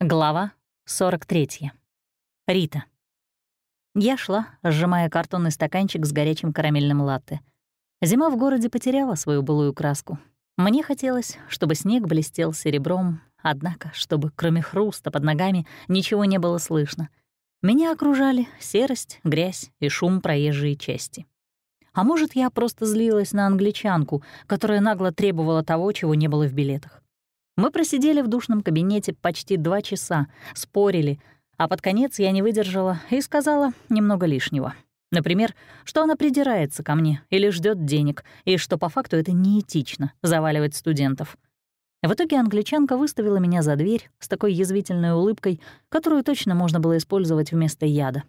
Глава 43. Рита. Я шла, сжимая картонный стаканчик с горячим карамельным латте. Зима в городе потеряла свою былую краску. Мне хотелось, чтобы снег блестел серебром, однако, чтобы кроме хруста под ногами ничего не было слышно. Меня окружали серость, грязь и шум проезжей части. А может, я просто злилась на англичанку, которая нагло требовала того, чего не было в билетах. Мы просидели в душном кабинете почти два часа, спорили, а под конец я не выдержала и сказала немного лишнего. Например, что она придирается ко мне или ждет денег, и что по факту это неэтично — заваливать студентов. В итоге англичанка выставила меня за дверь с такой язвительной улыбкой, которую точно можно было использовать вместо яда.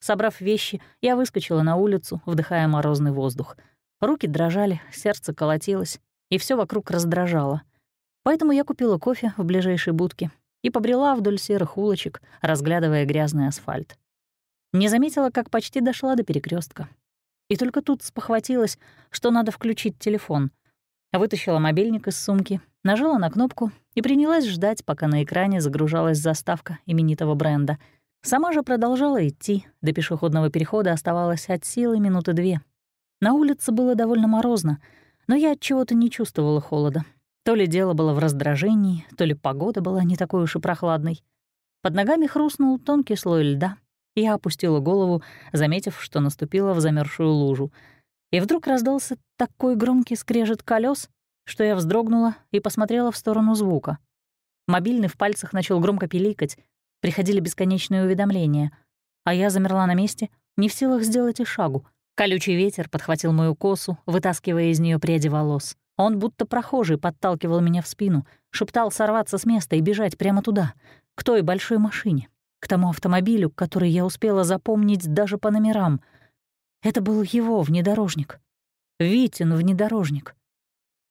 Собрав вещи, я выскочила на улицу, вдыхая морозный воздух. Руки дрожали, сердце колотилось, и все вокруг раздражало — Поэтому я купила кофе в ближайшей будке и побрела вдоль серых улочек, разглядывая грязный асфальт. Не заметила, как почти дошла до перекрестка. И только тут спохватилась, что надо включить телефон. Вытащила мобильник из сумки, нажала на кнопку и принялась ждать, пока на экране загружалась заставка именитого бренда. Сама же продолжала идти, до пешеходного перехода оставалось от силы минуты две. На улице было довольно морозно, но я от чего-то не чувствовала холода. То ли дело было в раздражении, то ли погода была не такой уж и прохладной. Под ногами хрустнул тонкий слой льда. Я опустила голову, заметив, что наступила в замерзшую лужу. И вдруг раздался такой громкий скрежет колес, что я вздрогнула и посмотрела в сторону звука. Мобильный в пальцах начал громко пиликать, приходили бесконечные уведомления, а я замерла на месте, не в силах сделать и шагу. Колючий ветер подхватил мою косу, вытаскивая из нее пряди волос. Он будто прохожий подталкивал меня в спину, шептал сорваться с места и бежать прямо туда, к той большой машине, к тому автомобилю, который я успела запомнить даже по номерам. Это был его внедорожник. Витин внедорожник.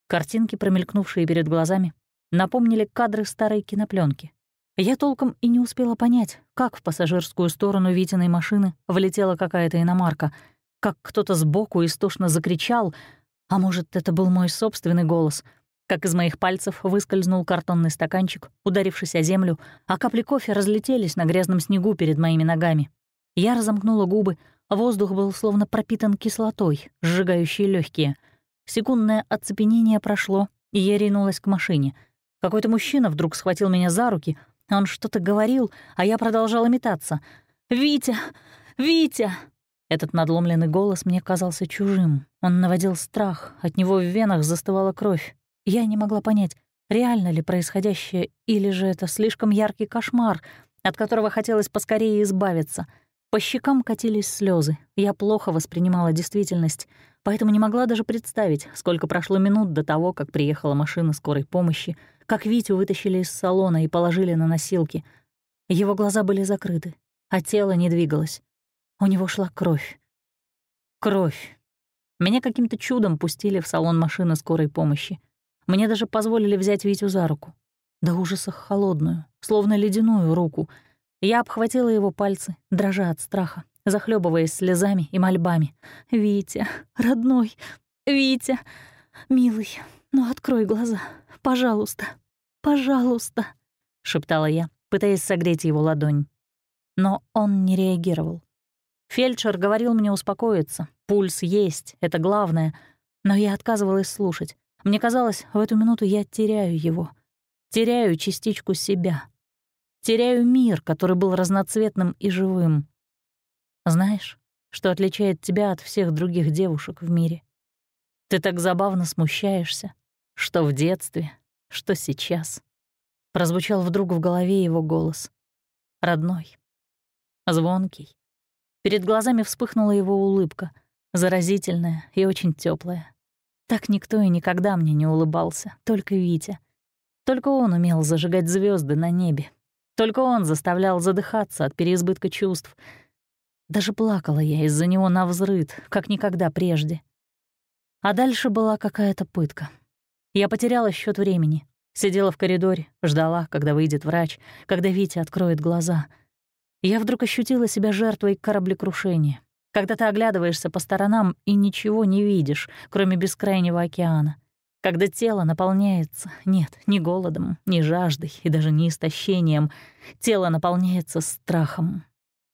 Картинки, промелькнувшие перед глазами, напомнили кадры старой кинопленки. Я толком и не успела понять, как в пассажирскую сторону Витиной машины влетела какая-то иномарка, как кто-то сбоку истошно закричал — а может, это был мой собственный голос? Как из моих пальцев выскользнул картонный стаканчик, ударившись о землю, а капли кофе разлетелись на грязном снегу перед моими ногами. Я разомкнула губы, а воздух был словно пропитан кислотой, сжигающей легкие. Секундное оцепенение прошло, и я ринулась к машине. Какой-то мужчина вдруг схватил меня за руки, он что-то говорил, а я продолжала метаться. «Витя! Витя!» Этот надломленный голос мне казался чужим. Он наводил страх, от него в венах застывала кровь. Я не могла понять, реально ли происходящее, или же это слишком яркий кошмар, от которого хотелось поскорее избавиться. По щекам катились слезы. Я плохо воспринимала действительность, поэтому не могла даже представить, сколько прошло минут до того, как приехала машина скорой помощи, как Витю вытащили из салона и положили на носилки. Его глаза были закрыты, а тело не двигалось. У него шла кровь. Кровь. Меня каким-то чудом пустили в салон машины скорой помощи. Мне даже позволили взять Витю за руку. До ужаса холодную, словно ледяную руку. Я обхватила его пальцы, дрожа от страха, захлебываясь слезами и мольбами. «Витя, родной, Витя, милый, ну открой глаза, пожалуйста, пожалуйста», — шептала я, пытаясь согреть его ладонь. Но он не реагировал. Фельдшер говорил мне успокоиться. Пульс есть, это главное. Но я отказывалась слушать. Мне казалось, в эту минуту я теряю его. Теряю частичку себя. Теряю мир, который был разноцветным и живым. Знаешь, что отличает тебя от всех других девушек в мире? Ты так забавно смущаешься, что в детстве, что сейчас. Прозвучал вдруг в голове его голос. Родной, звонкий, Перед глазами вспыхнула его улыбка, заразительная и очень теплая. Так никто и никогда мне не улыбался, только Витя. Только он умел зажигать звезды на небе. Только он заставлял задыхаться от переизбытка чувств. Даже плакала я из-за него на взрыд, как никогда прежде. А дальше была какая-то пытка. Я потеряла счет времени. Сидела в коридоре, ждала, когда выйдет врач, когда Витя откроет глаза — я вдруг ощутила себя жертвой кораблекрушения, когда ты оглядываешься по сторонам и ничего не видишь, кроме бескрайнего океана, когда тело наполняется, нет, не голодом, не жаждой и даже не истощением, тело наполняется страхом.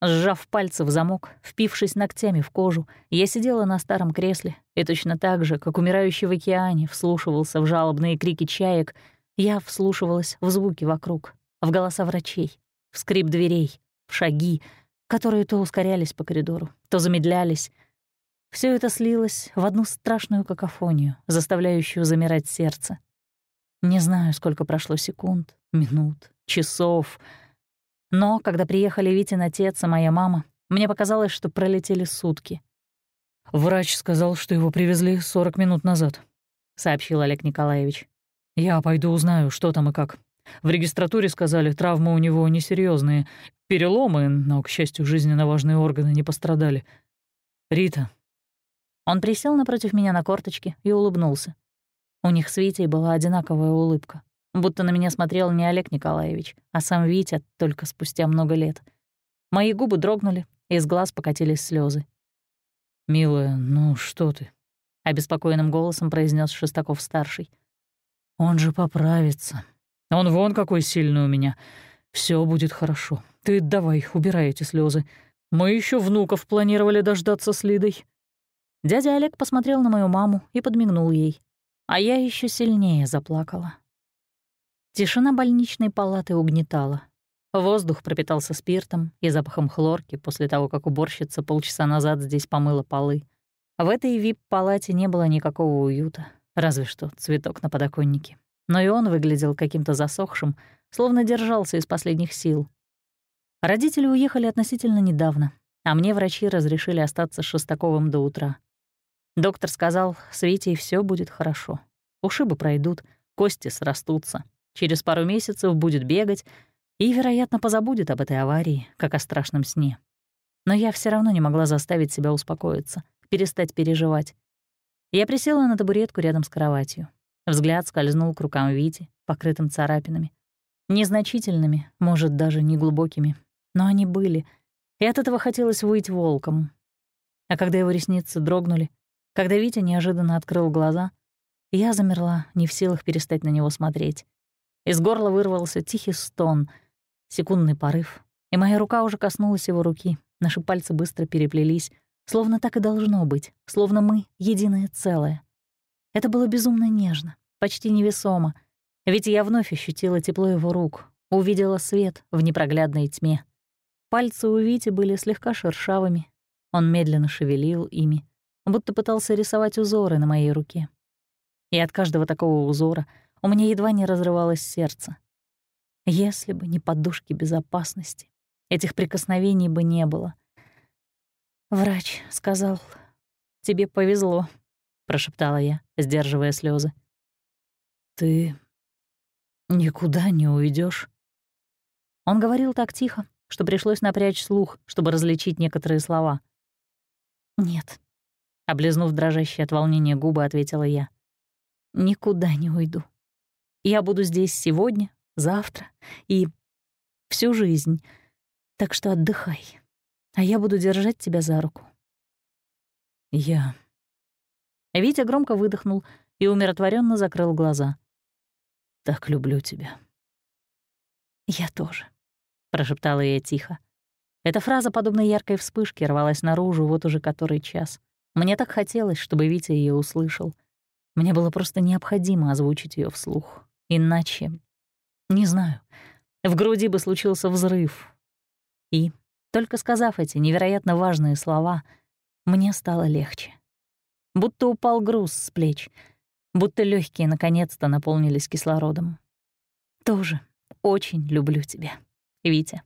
Сжав пальцы в замок, впившись ногтями в кожу, я сидела на старом кресле и точно так же, как умирающий в океане вслушивался в жалобные крики чаек, я вслушивалась в звуки вокруг, в голоса врачей, в скрип дверей, шаги, которые то ускорялись по коридору, то замедлялись, все это слилось в одну страшную какофонию, заставляющую замирать сердце. Не знаю, сколько прошло секунд, минут, часов. Но когда приехали Витин отец и моя мама, мне показалось, что пролетели сутки. «Врач сказал, что его привезли 40 минут назад», — сообщил Олег Николаевич. «Я пойду узнаю, что там и как. В регистратуре сказали, травмы у него несерьезные, переломы, но, к счастью, жизненно важные органы не пострадали. Рита, он присел напротив меня на корточки и улыбнулся. У них с Витей была одинаковая улыбка, будто на меня смотрел не Олег Николаевич, а сам Витя только спустя много лет. Мои губы дрогнули, из глаз покатились слезы. «Милая, ну что ты?» — обеспокоенным голосом произнес Шестаков-старший. «Он же поправится. Он вон какой сильный у меня. Все будет хорошо. Ты давай, убирай эти слезы. Мы еще внуков планировали дождаться с Лидой. Дядя Олег посмотрел на мою маму и подмигнул ей, а я еще сильнее заплакала. Тишина больничной палаты угнетала. Воздух пропитался спиртом и запахом хлорки после того, как уборщица полчаса назад здесь помыла полы. В этой вип-палате не было никакого уюта, разве что цветок на подоконнике. Но и он выглядел каким-то засохшим, словно держался из последних сил. Родители уехали относительно недавно, а мне врачи разрешили остаться с Шестаковым до утра. Доктор сказал, с Витей все будет хорошо. Ушибы пройдут, кости срастутся. Через пару месяцев будет бегать и, вероятно, позабудет об этой аварии, как о страшном сне. Но я все равно не могла заставить себя успокоиться, перестать переживать. Я присела на табуретку рядом с кроватью. Взгляд скользнул к рукам Вити, покрытым царапинами. Незначительными, может, даже не глубокими, но они были, и от этого хотелось выйти волком. А когда его ресницы дрогнули, когда Витя неожиданно открыл глаза, я замерла, не в силах перестать на него смотреть. Из горла вырвался тихий стон, секундный порыв, и моя рука уже коснулась его руки. Наши пальцы быстро переплелись, словно так и должно быть, словно мы — единое целое. Это было безумно нежно, почти невесомо, ведь я вновь ощутила тепло его рук, увидела свет в непроглядной тьме. Пальцы у Вити были слегка шершавыми, он медленно шевелил ими, будто пытался рисовать узоры на моей руке. И от каждого такого узора у меня едва не разрывалось сердце. Если бы не подушки безопасности, этих прикосновений бы не было. Врач сказал, «Тебе повезло», — прошептала я, сдерживая слезы. «Ты никуда не уйдешь. Он говорил так тихо, что пришлось напрячь слух, чтобы различить некоторые слова. «Нет, Облизнув дрожащие от волнения губы, ответила я. «Никуда не уйду. Я буду здесь сегодня, завтра и всю жизнь. Так что отдыхай, а я буду держать тебя за руку». «Я...» Витя громко выдохнул и умиротворенно закрыл глаза. «Так люблю тебя». «Я тоже», — прошептала я тихо. Эта фраза, подобно яркой вспышке, рвалась наружу вот уже который час. Мне так хотелось, чтобы Витя ее услышал. Мне было просто необходимо озвучить ее вслух. Иначе... Не знаю. В груди бы случился взрыв. И, только сказав эти невероятно важные слова, мне стало легче. Будто упал груз с плеч, будто легкие наконец-то наполнились кислородом. Тоже очень люблю тебя, Витя.